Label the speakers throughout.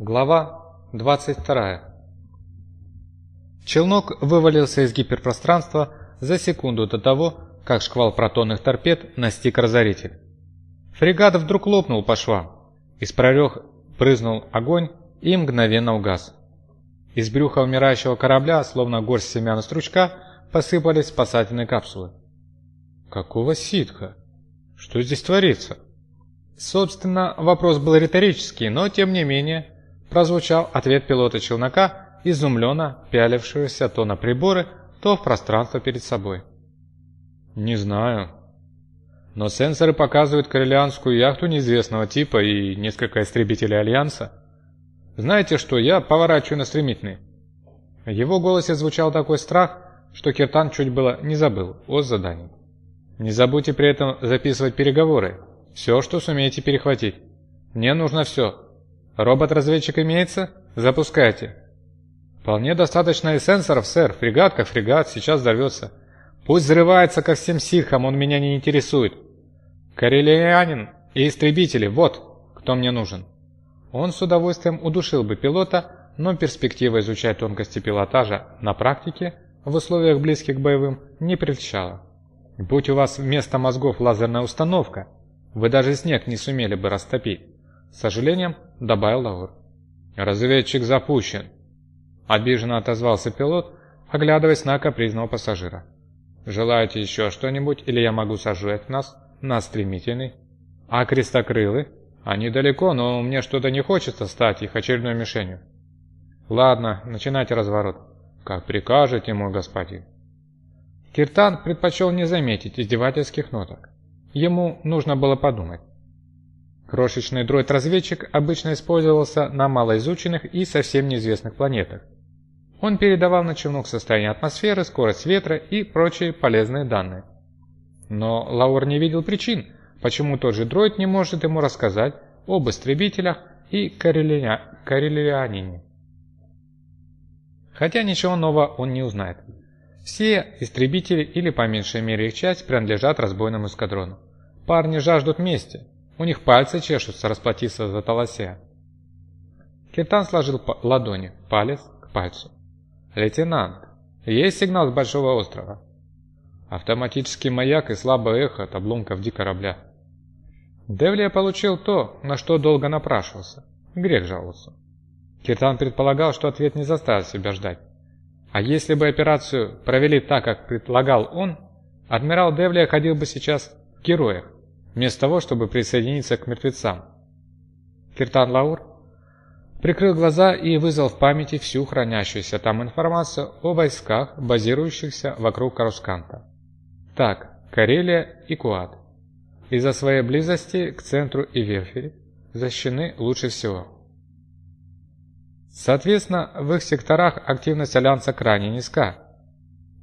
Speaker 1: Глава 22 Челнок вывалился из гиперпространства за секунду до того, как шквал протонных торпед настиг разоритель. Фрегат вдруг лопнул по швам. Из прорех брызнул огонь и мгновенно угас. Из брюха умирающего корабля, словно горсть семян стручка, посыпались спасательные капсулы. Какого ситха? Что здесь творится? Собственно, вопрос был риторический, но тем не менее прозвучал ответ пилота челнока, изумленно пялившегося то на приборы, то в пространство перед собой. «Не знаю. Но сенсоры показывают коррелианскую яхту неизвестного типа и несколько истребителей Альянса. Знаете что, я поворачиваю на стремительный». В его голосе звучал такой страх, что Киртан чуть было не забыл о задании. «Не забудьте при этом записывать переговоры. Все, что сумеете перехватить. Мне нужно все. Робот-разведчик имеется? Запускайте». «Вполне достаточно и сенсоров, сэр. Фрегат как фрегат, сейчас взорвется». «Пусть взрывается, как всем ситхам, он меня не интересует». «Карелианин и истребители, вот кто мне нужен». Он с удовольствием удушил бы пилота, но перспектива изучать тонкости пилотажа на практике в условиях близких к боевым не прельщала. Будь у вас вместо мозгов лазерная установка, вы даже снег не сумели бы растопить. С сожалением, добавил Лаур. «Разведчик запущен», — обиженно отозвался пилот, оглядываясь на капризного пассажира. «Желаете еще что-нибудь, или я могу сожрать нас на стремительный? А крестокрылы? Они далеко, но мне что-то не хочется стать их очередной мишенью». «Ладно, начинайте разворот». «Как прикажете, мой господин». Киртан предпочел не заметить издевательских ноток. Ему нужно было подумать. Крошечный дроид-разведчик обычно использовался на малоизученных и совсем неизвестных планетах. Он передавал на челнок состояние атмосферы, скорость ветра и прочие полезные данные. Но Лаур не видел причин, почему тот же дроид не может ему рассказать об истребителях и карелианине. Хотя ничего нового он не узнает. Все истребители или по меньшей мере их часть принадлежат разбойному эскадрону. Парни жаждут мести, у них пальцы чешутся расплатиться за Таласия. Киртан сложил ладони, палец к пальцу. «Лейтенант, есть сигнал с Большого острова?» Автоматический маяк и слабое эхо от обломков ди корабля. Девлия получил то, на что долго напрашивался. Грех жаловаться. Киртан предполагал, что ответ не заставит себя ждать. А если бы операцию провели так, как предполагал он, адмирал Девлия ходил бы сейчас в героях, вместо того, чтобы присоединиться к мертвецам. Киртан Лаур прикрыл глаза и вызвал в памяти всю хранящуюся там информацию о войсках, базирующихся вокруг Карусканта. Так, Карелия и Куат. Из-за своей близости к центру и Верфери защищены лучше всего. Соответственно, в их секторах активность Альянса крайне низка.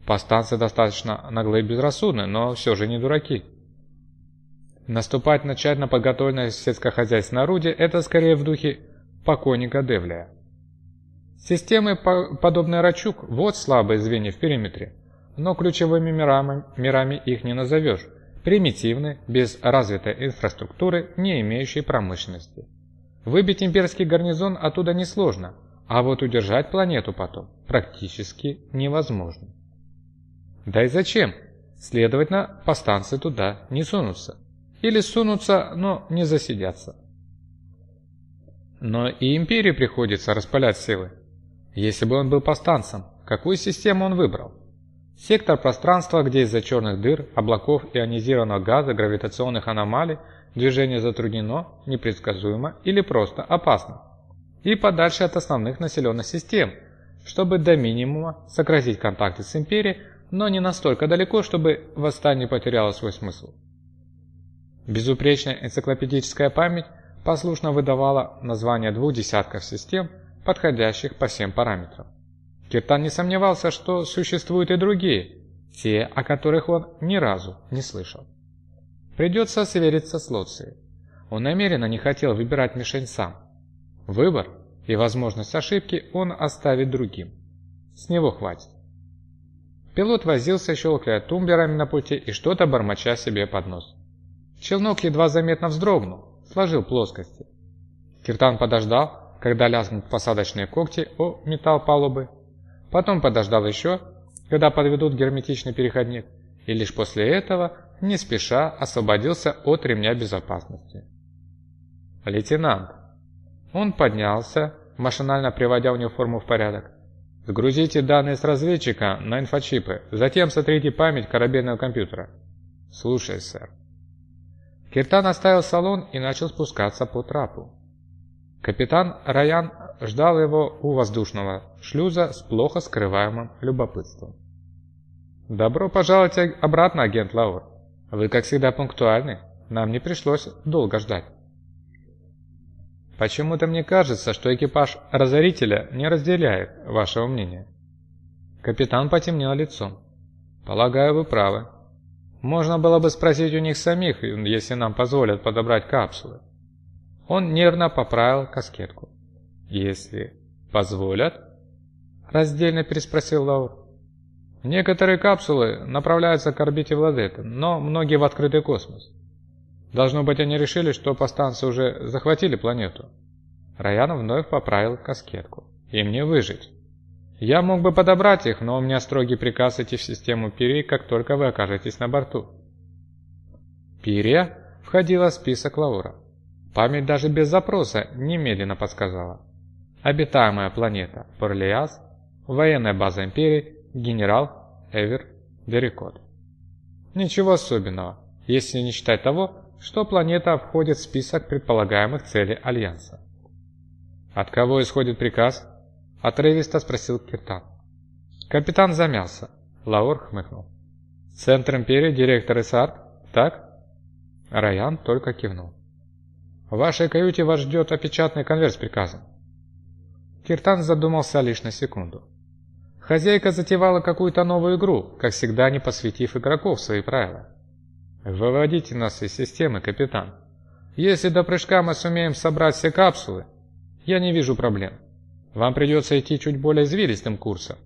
Speaker 1: Повстанцы достаточно наглые и безрассудны, но все же не дураки. Наступать на тщательно подготовленное сельскохозяйственное орудие – это скорее в духе покойника Девлия. Системы, подобные Рачук, вот слабые звенья в периметре, но ключевыми мирами, мирами их не назовешь, примитивны, без развитой инфраструктуры, не имеющей промышленности. Выбить имперский гарнизон оттуда несложно, а вот удержать планету потом практически невозможно. Да и зачем? Следовательно, повстанцы туда не сунутся. Или сунутся, но не засидятся. Но и империи приходится распылять силы. Если бы он был повстанцем, какую систему он выбрал? Сектор пространства, где из-за черных дыр, облаков ионизированного газа, гравитационных аномалий движение затруднено, непредсказуемо или просто опасно. И подальше от основных населенных систем, чтобы до минимума сократить контакты с империей, но не настолько далеко, чтобы восстание потеряло свой смысл. Безупречная энциклопедическая память послушно выдавала названия двух десятков систем, подходящих по всем параметрам. Киртан не сомневался, что существуют и другие, те, о которых он ни разу не слышал. Придется свериться с Лоцией. Он намеренно не хотел выбирать мишень сам. Выбор и возможность ошибки он оставит другим. С него хватит. Пилот возился, щелкая тумблерами на пути и что-то бормоча себе под нос. Челнок едва заметно вздрогнул, сложил плоскости. Киртан подождал, когда лязгнут посадочные когти о металл палубы, потом подождал еще, когда подведут герметичный переходник, и лишь после этого не спеша освободился от ремня безопасности. «Лейтенант!» Он поднялся, машинально приводя униформу в порядок. «Сгрузите данные с разведчика на инфочипы, затем сотрите память корабельного компьютера». «Слушай, сэр». Киртан оставил салон и начал спускаться по трапу. Капитан Раян ждал его у воздушного шлюза с плохо скрываемым любопытством. «Добро пожаловать обратно, агент Лаур. Вы, как всегда, пунктуальны. Нам не пришлось долго ждать». «Почему-то мне кажется, что экипаж Разорителя не разделяет вашего мнения». Капитан потемнел лицом. «Полагаю, вы правы. Можно было бы спросить у них самих, если нам позволят подобрать капсулы». Он нервно поправил каскетку. «Если позволят?» Раздельно переспросил Лаур. Некоторые капсулы направляются к орбите Владета, но многие в открытый космос. Должно быть, они решили, что повстанцы уже захватили планету. Раян вновь поправил каскетку. И мне выжить. Я мог бы подобрать их, но у меня строгий приказ идти в систему Пирии, как только вы окажетесь на борту. Пирия входила в список Лаура. Память даже без запроса немедленно подсказала. Обитаемая планета Порлиас, военная база Империи генерал Эвер Дерикот. Ничего особенного, если не считать того, что планета входит в список предполагаемых целей Альянса. «От кого исходит приказ?» – отрывисто спросил Киртан. Капитан замялся. Лаур хмыкнул. «Центр Империи, директор Исарт, так?» Раян только кивнул. «В вашей каюте вас ждет опечатанный конверт с приказом». Киртан задумался лишь на секунду. Хозяйка затевала какую-то новую игру, как всегда не посвятив игроков свои правила. «Выводите нас из системы, капитан. Если до прыжка мы сумеем собрать все капсулы, я не вижу проблем. Вам придется идти чуть более извилистым курсом.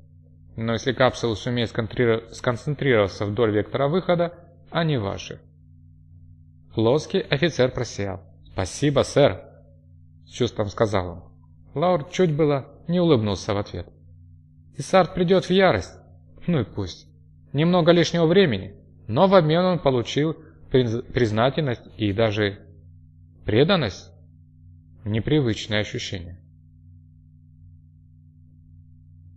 Speaker 1: Но если капсулы сумеют сконцентрироваться вдоль вектора выхода, они ваши». Плоский офицер просиял. «Спасибо, сэр!» С чувством сказал он. Лаур чуть было не улыбнулся в ответ. Исарт придет в ярость. Ну и пусть. Немного лишнего времени, но в обмен он получил признательность и даже преданность. Непривычное ощущение.